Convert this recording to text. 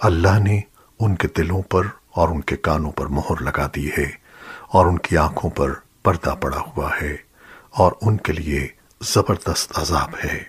اللہ نے ان کے دلوں پر اور ان کے کانوں پر مہر لگا دی ہے اور ان کی آنکھوں پر پردہ پڑا ہوا ہے اور ان کے لیے زبردست عذاب ہے۔